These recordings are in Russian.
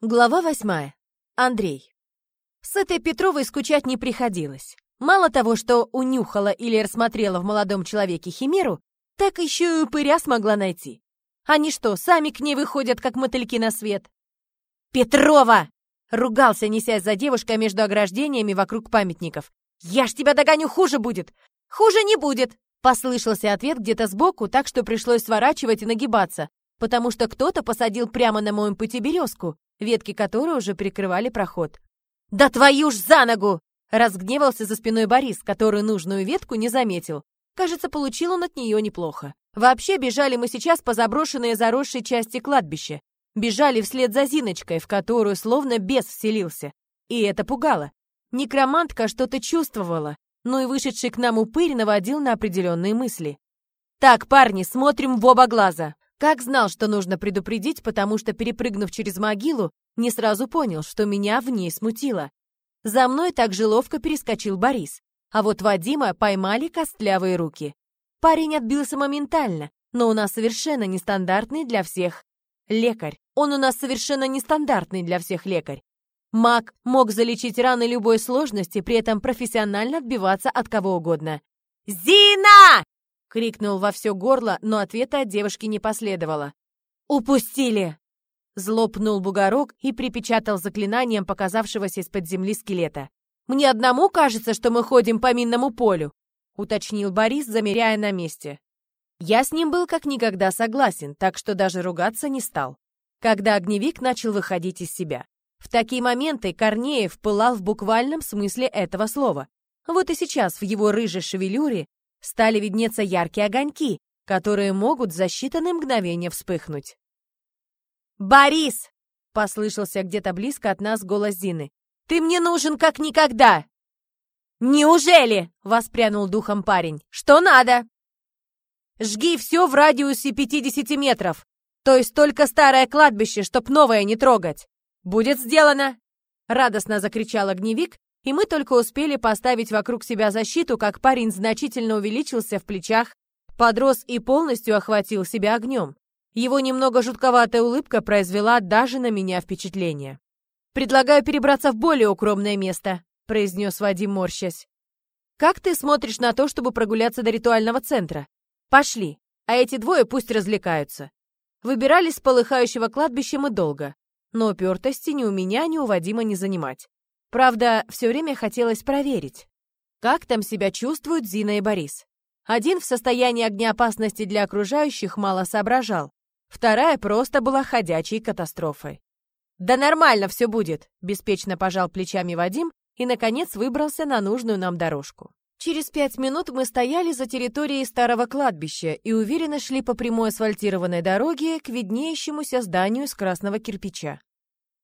Глава восьмая. Андрей. С этой Петровой скучать не приходилось. Мало того, что унюхала или рассмотрела в молодом человеке химеру, так еще и упыря смогла найти. Они что, сами к ней выходят, как мотыльки на свет? «Петрова!» — ругался, несясь за девушкой между ограждениями вокруг памятников. «Я ж тебя догоню, хуже будет!» «Хуже не будет!» — послышался ответ где-то сбоку, так что пришлось сворачивать и нагибаться, потому что кто-то посадил прямо на моем пути березку, ветки которой уже прикрывали проход. «Да твою ж за ногу!» Разгневался за спиной Борис, который нужную ветку не заметил. Кажется, получил он от нее неплохо. Вообще, бежали мы сейчас по заброшенной и заросшей части кладбища. Бежали вслед за Зиночкой, в которую словно бес вселился. И это пугало. Некромантка что-то чувствовала, но и вышедший к нам упырь наводил на определенные мысли. «Так, парни, смотрим в оба глаза!» Как знал, что нужно предупредить, потому что, перепрыгнув через могилу, не сразу понял, что меня в ней смутило. За мной так же ловко перескочил Борис, а вот Вадима поймали костлявые руки. Парень отбился моментально, но у нас совершенно нестандартный для всех лекарь. Он у нас совершенно нестандартный для всех лекарь. Маг мог залечить раны любой сложности, при этом профессионально отбиваться от кого угодно. «Зина!» — крикнул во все горло, но ответа от девушки не последовало. «Упустили!» Злопнул бугорок и припечатал заклинанием показавшегося из-под земли скелета. «Мне одному кажется, что мы ходим по минному полю», уточнил Борис, замеряя на месте. Я с ним был как никогда согласен, так что даже ругаться не стал. Когда огневик начал выходить из себя. В такие моменты Корнеев пылал в буквальном смысле этого слова. Вот и сейчас в его рыжей шевелюре стали виднеться яркие огоньки, которые могут за считанные мгновения вспыхнуть. «Борис!» — послышался где-то близко от нас голос Зины. «Ты мне нужен как никогда!» «Неужели?» — воспрянул духом парень. «Что надо?» «Жги все в радиусе 50 метров, то есть только старое кладбище, чтоб новое не трогать. Будет сделано!» Радостно закричал огневик и мы только успели поставить вокруг себя защиту, как парень значительно увеличился в плечах, подрос и полностью охватил себя огнем. Его немного жутковатая улыбка произвела даже на меня впечатление. «Предлагаю перебраться в более укромное место», — произнес Вадим, морщась. «Как ты смотришь на то, чтобы прогуляться до ритуального центра? Пошли, а эти двое пусть развлекаются». Выбирались с полыхающего кладбища мы долго, но упертости ни у меня, ни у Вадима не занимать. Правда, все время хотелось проверить, как там себя чувствуют Зина и Борис. Один в состоянии огнеопасности для окружающих мало соображал, вторая просто была ходячей катастрофой. «Да нормально все будет», — беспечно пожал плечами Вадим и, наконец, выбрался на нужную нам дорожку. Через пять минут мы стояли за территорией старого кладбища и уверенно шли по прямой асфальтированной дороге к виднеющемуся зданию из красного кирпича.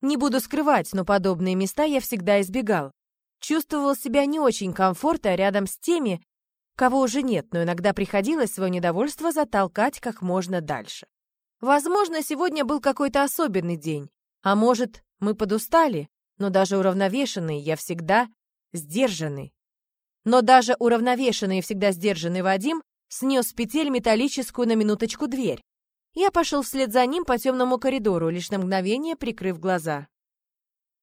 Не буду скрывать, но подобные места я всегда избегал. Чувствовал себя не очень комфортно рядом с теми, кого уже нет, но иногда приходилось свое недовольство затолкать как можно дальше. Возможно, сегодня был какой-то особенный день, а может, мы подустали, но даже уравновешенный я всегда сдержанный. Но даже уравновешенный и всегда сдержанный Вадим снес петель металлическую на минуточку дверь. Я пошел вслед за ним по темному коридору, лишь на мгновение прикрыв глаза.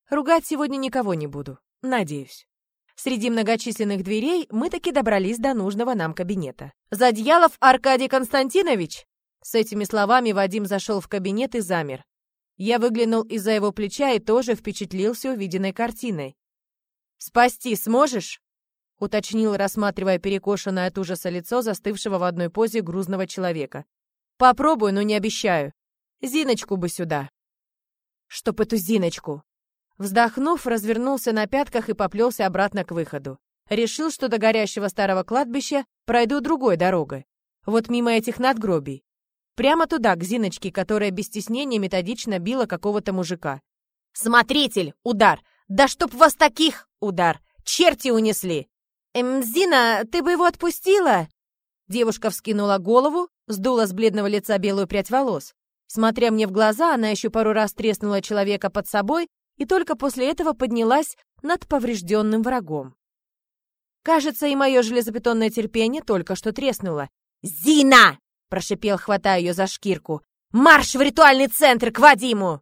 Ругать сегодня никого не буду, надеюсь. Среди многочисленных дверей мы таки добрались до нужного нам кабинета. «Задьялов Аркадий Константинович!» С этими словами Вадим зашел в кабинет и замер. Я выглянул из-за его плеча и тоже впечатлился увиденной картиной. «Спасти сможешь?» — уточнил, рассматривая перекошенное от ужаса лицо застывшего в одной позе грузного человека. Попробую, но не обещаю. Зиночку бы сюда. Чтоб эту Зиночку. Вздохнув, развернулся на пятках и поплелся обратно к выходу. Решил, что до горящего старого кладбища пройду другой дорогой. Вот мимо этих надгробий. Прямо туда, к Зиночке, которая без стеснения методично била какого-то мужика. «Смотритель! Удар! Да чтоб вас таких! Удар! Черти унесли!» «Эм, Зина, ты бы его отпустила?» Девушка вскинула голову, сдула с бледного лица белую прядь волос. Смотря мне в глаза, она еще пару раз треснула человека под собой и только после этого поднялась над поврежденным врагом. Кажется, и мое железобетонное терпение только что треснуло. «Зина!» — прошипел, хватая ее за шкирку. «Марш в ритуальный центр к Вадиму!»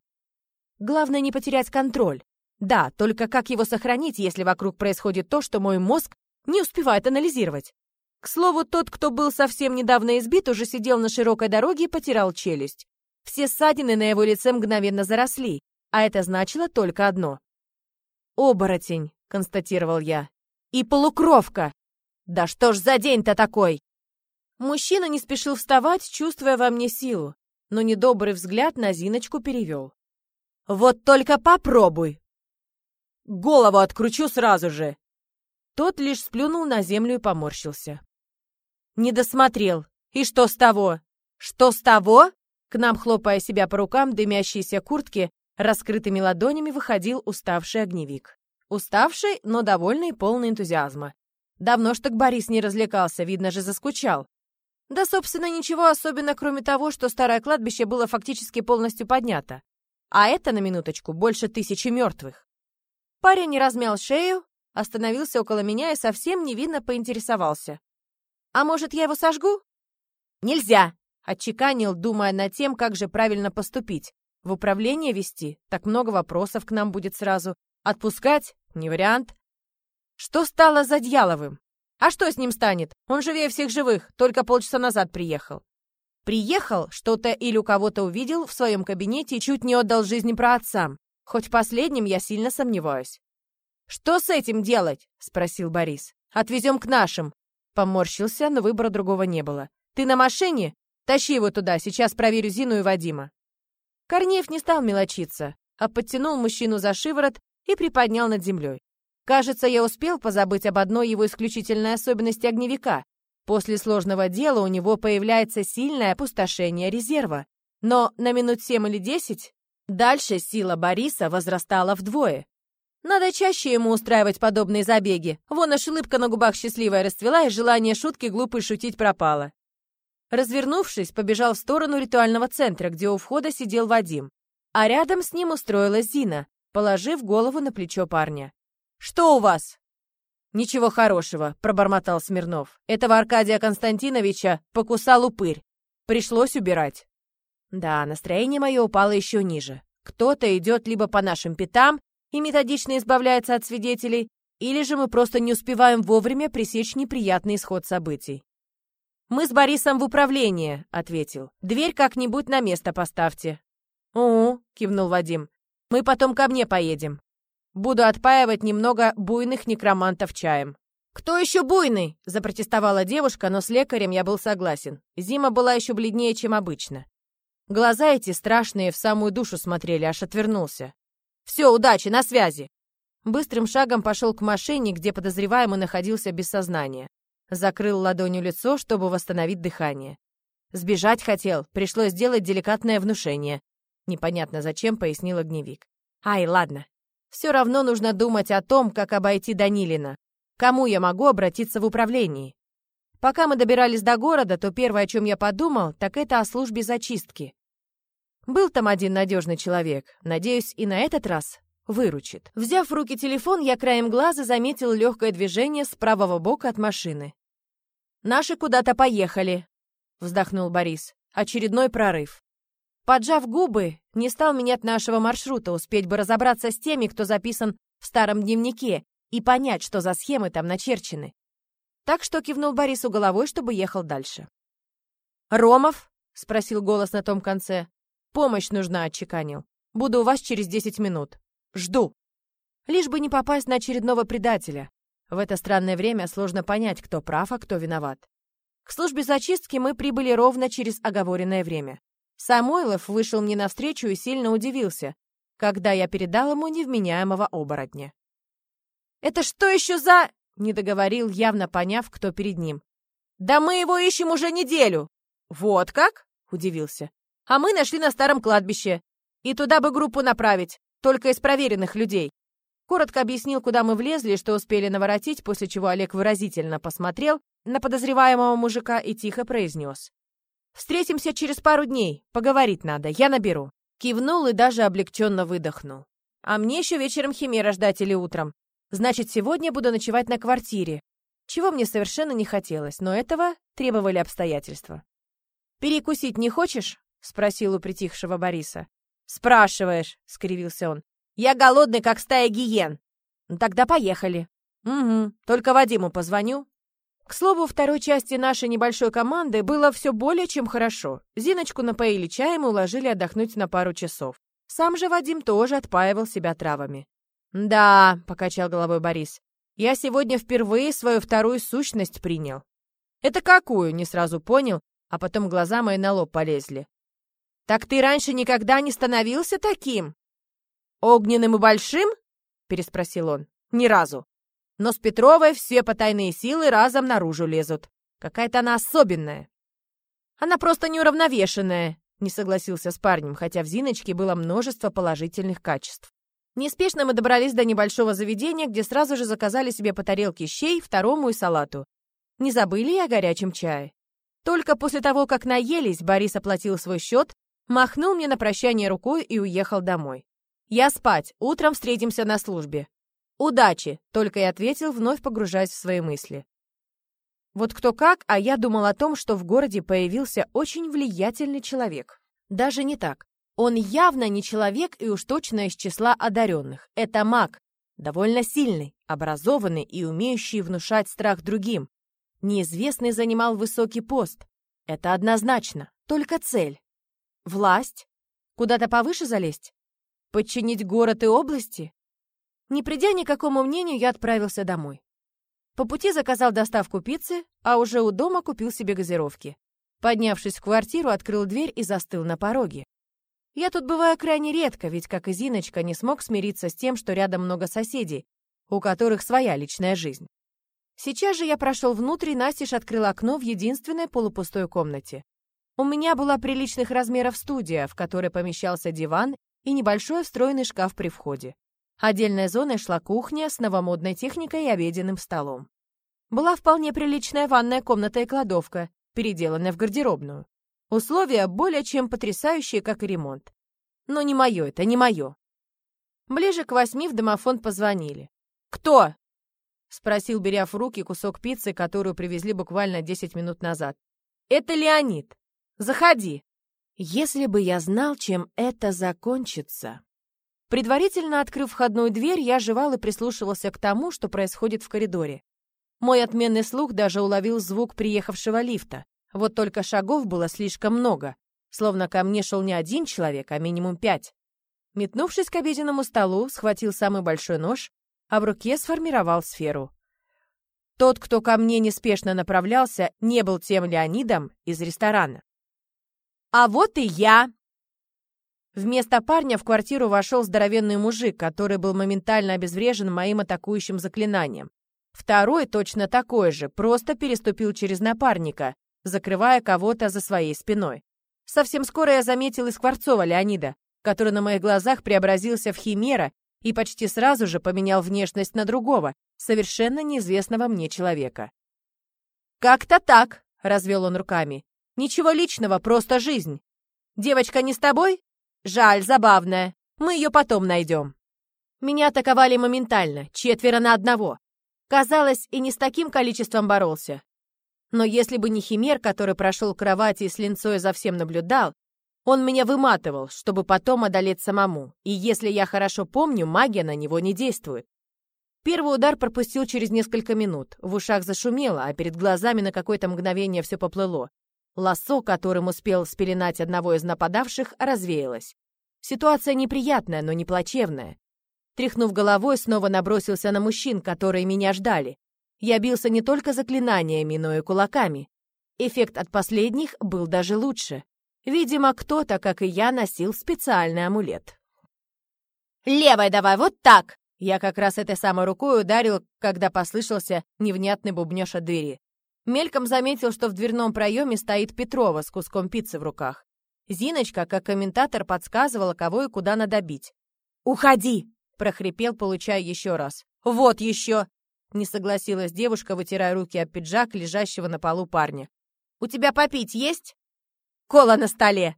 Главное не потерять контроль. Да, только как его сохранить, если вокруг происходит то, что мой мозг не успевает анализировать? К слову, тот, кто был совсем недавно избит, уже сидел на широкой дороге и потирал челюсть. Все ссадины на его лице мгновенно заросли, а это значило только одно. «Оборотень», — констатировал я. «И полукровка! Да что ж за день-то такой?» Мужчина не спешил вставать, чувствуя во мне силу, но недобрый взгляд на Зиночку перевел. «Вот только попробуй!» «Голову откручу сразу же!» Тот лишь сплюнул на землю и поморщился. «Не досмотрел. И что с того?» «Что с того?» К нам, хлопая себя по рукам, дымящейся куртки, раскрытыми ладонями выходил уставший огневик. Уставший, но довольный, полный энтузиазма. Давно ж так Борис не развлекался, видно же, заскучал. Да, собственно, ничего особенно, кроме того, что старое кладбище было фактически полностью поднято. А это, на минуточку, больше тысячи мертвых. Парень размял шею, остановился около меня и совсем невинно поинтересовался. «А может, я его сожгу?» «Нельзя!» — отчеканил, думая над тем, как же правильно поступить. В управление вести? Так много вопросов к нам будет сразу. Отпускать? Не вариант. Что стало за Дьяловым? А что с ним станет? Он живее всех живых, только полчаса назад приехал. Приехал, что-то или у кого-то увидел в своем кабинете и чуть не отдал жизни про отцам. Хоть в последнем я сильно сомневаюсь. «Что с этим делать?» — спросил Борис. «Отвезем к нашим». Поморщился, но выбора другого не было. «Ты на машине? Тащи его туда, сейчас проверю Зину и Вадима». Корнеев не стал мелочиться, а подтянул мужчину за шиворот и приподнял над землей. Кажется, я успел позабыть об одной его исключительной особенности огневика. После сложного дела у него появляется сильное опустошение резерва. Но на минут семь или десять дальше сила Бориса возрастала вдвое. Надо чаще ему устраивать подобные забеги. Вон аж улыбка на губах счастливая расцвела, и желание шутки глупой шутить пропало. Развернувшись, побежал в сторону ритуального центра, где у входа сидел Вадим. А рядом с ним устроилась Зина, положив голову на плечо парня. «Что у вас?» «Ничего хорошего», — пробормотал Смирнов. «Этого Аркадия Константиновича покусал упырь. Пришлось убирать». Да, настроение мое упало еще ниже. Кто-то идет либо по нашим пятам и методично избавляется от свидетелей, или же мы просто не успеваем вовремя пресечь неприятный исход событий. «Мы с Борисом в управлении», — ответил. «Дверь как-нибудь на место поставьте». «Угу», — кивнул Вадим. «Мы потом ко мне поедем. Буду отпаивать немного буйных некромантов чаем». «Кто еще буйный?» – запротестовала девушка, но с лекарем я был согласен. Зима была еще бледнее, чем обычно. Глаза эти страшные в самую душу смотрели, аж отвернулся. «Все, удачи, на связи!» Быстрым шагом пошел к машине, где подозреваемый находился без сознания. Закрыл ладонью лицо, чтобы восстановить дыхание. Сбежать хотел, пришлось сделать деликатное внушение. Непонятно зачем, пояснил огневик. Ай, ладно, все равно нужно думать о том, как обойти Данилина. Кому я могу обратиться в управлении? Пока мы добирались до города, то первое, о чем я подумал, так это о службе зачистки. Был там один надежный человек. Надеюсь, и на этот раз выручит. Взяв в руки телефон, я краем глаза заметил легкое движение с правого бока от машины. «Наши куда-то поехали», — вздохнул Борис. «Очередной прорыв». Поджав губы, не стал менять нашего маршрута, успеть бы разобраться с теми, кто записан в старом дневнике, и понять, что за схемы там начерчены. Так что кивнул Борису головой, чтобы ехал дальше. «Ромов?» — спросил голос на том конце. «Помощь нужна», — отчеканил. «Буду у вас через десять минут. Жду». Лишь бы не попасть на очередного предателя. В это странное время сложно понять, кто прав, а кто виноват. К службе зачистки мы прибыли ровно через оговоренное время. Самойлов вышел мне навстречу и сильно удивился, когда я передал ему невменяемого оборотня. «Это что еще за...» — не договорил, явно поняв, кто перед ним. «Да мы его ищем уже неделю!» «Вот как?» — удивился. «А мы нашли на старом кладбище. И туда бы группу направить, только из проверенных людей». Коротко объяснил, куда мы влезли что успели наворотить, после чего Олег выразительно посмотрел на подозреваемого мужика и тихо произнес. Встретимся через пару дней. Поговорить надо, я наберу». Кивнул и даже облегченно выдохнул. «А мне еще вечером химера ждать или утром. Значит, сегодня буду ночевать на квартире. Чего мне совершенно не хотелось, но этого требовали обстоятельства. «Перекусить не хочешь?» — спросил у притихшего Бориса. «Спрашиваешь», — скривился он. «Я голодный, как стая гиен». «Ну тогда поехали». «Угу, только Вадиму позвоню». К слову, второй части нашей небольшой команды было все более чем хорошо. Зиночку напоили чаем и уложили отдохнуть на пару часов. Сам же Вадим тоже отпаивал себя травами. «Да», — покачал головой Борис, — «я сегодня впервые свою вторую сущность принял». «Это какую?» — не сразу понял, а потом глаза мои на лоб полезли. «Так ты раньше никогда не становился таким?» «Огненным и большим?» — переспросил он. «Ни разу. Но с Петровой все потайные силы разом наружу лезут. Какая-то она особенная. Она просто неуравновешенная, не согласился с парнем, хотя в Зиночке было множество положительных качеств. Неспешно мы добрались до небольшого заведения, где сразу же заказали себе по тарелке щей, второму и салату. Не забыли и о горячем чае. Только после того, как наелись, Борис оплатил свой счет, махнул мне на прощание рукой и уехал домой. «Я спать, утром встретимся на службе». «Удачи!» — только и ответил, вновь погружаясь в свои мысли. Вот кто как, а я думал о том, что в городе появился очень влиятельный человек. Даже не так. Он явно не человек и уж точно из числа одаренных. Это маг, довольно сильный, образованный и умеющий внушать страх другим. Неизвестный занимал высокий пост. Это однозначно, только цель. Власть? Куда-то повыше залезть? Подчинить город и области? Не придя ни к какому мнению, я отправился домой. По пути заказал доставку пиццы, а уже у дома купил себе газировки. Поднявшись в квартиру, открыл дверь и застыл на пороге. Я тут бываю крайне редко, ведь, как и Зиночка, не смог смириться с тем, что рядом много соседей, у которых своя личная жизнь. Сейчас же я прошел внутрь и настежь открыл окно в единственной полупустой комнате. У меня была приличных размеров студия, в которой помещался диван и небольшой встроенный шкаф при входе. Отдельной зоной шла кухня с новомодной техникой и обеденным столом. Была вполне приличная ванная комната и кладовка, переделанная в гардеробную. Условия более чем потрясающие, как и ремонт. Но не мое это, не мое. Ближе к восьми в домофон позвонили. «Кто?» — спросил, беря в руки кусок пиццы, которую привезли буквально десять минут назад. «Это Леонид. Заходи». Если бы я знал, чем это закончится. Предварительно открыв входную дверь, я жевал и прислушивался к тому, что происходит в коридоре. Мой отменный слух даже уловил звук приехавшего лифта. Вот только шагов было слишком много, словно ко мне шел не один человек, а минимум пять. Метнувшись к обеденному столу, схватил самый большой нож, а в руке сформировал сферу. Тот, кто ко мне неспешно направлялся, не был тем Леонидом из ресторана. «А вот и я!» Вместо парня в квартиру вошел здоровенный мужик, который был моментально обезврежен моим атакующим заклинанием. Второй, точно такой же, просто переступил через напарника, закрывая кого-то за своей спиной. Совсем скоро я заметил и Скворцова Леонида, который на моих глазах преобразился в химера и почти сразу же поменял внешность на другого, совершенно неизвестного мне человека. «Как-то так», — развел он руками. «Ничего личного, просто жизнь. Девочка не с тобой? Жаль, забавная. Мы ее потом найдем. Меня атаковали моментально, четверо на одного. Казалось, и не с таким количеством боролся. Но если бы не химер, который прошел кровати и с линцой за всем наблюдал, он меня выматывал, чтобы потом одолеть самому. И если я хорошо помню, магия на него не действует. Первый удар пропустил через несколько минут. В ушах зашумело, а перед глазами на какое-то мгновение все поплыло. Лассо, которым успел спеленать одного из нападавших, развеялось. Ситуация неприятная, но не плачевная. Тряхнув головой, снова набросился на мужчин, которые меня ждали. Я бился не только заклинаниями, но и кулаками. Эффект от последних был даже лучше. Видимо, кто-то, как и я, носил специальный амулет. «Левой давай, вот так!» Я как раз этой самой рукой ударил, когда послышался невнятный бубнёж от двери. Мельком заметил, что в дверном проеме стоит Петрова с куском пиццы в руках. Зиночка, как комментатор, подсказывала, кого и куда надо бить. «Уходи!» — прохрипел, получая еще раз. «Вот еще!» — не согласилась девушка, вытирая руки об пиджак лежащего на полу парня. «У тебя попить есть?» «Кола на столе!»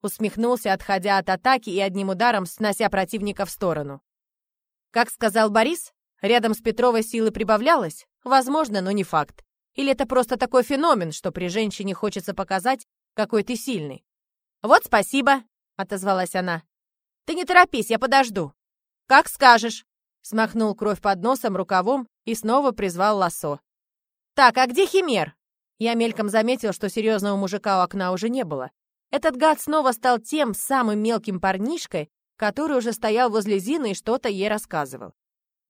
Усмехнулся, отходя от атаки и одним ударом снося противника в сторону. Как сказал Борис, рядом с Петровой силы прибавлялось? Возможно, но не факт. Или это просто такой феномен, что при женщине хочется показать, какой ты сильный? «Вот спасибо», — отозвалась она. Ты не торопись, я подожду. Как скажешь. Смахнул кровь под носом рукавом и снова призвал лосо. Так, а где Химер? Я мельком заметил, что серьезного мужика у окна уже не было. Этот гад снова стал тем самым мелким парнишкой, который уже стоял возле Зины и что-то ей рассказывал.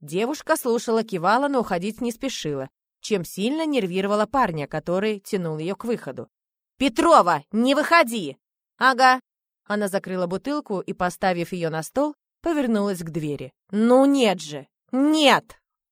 Девушка слушала, кивала, но уходить не спешила, чем сильно нервировала парня, который тянул ее к выходу. «Петрова, не выходи!» «Ага». Она закрыла бутылку и, поставив ее на стол, повернулась к двери. «Ну нет же! Нет!»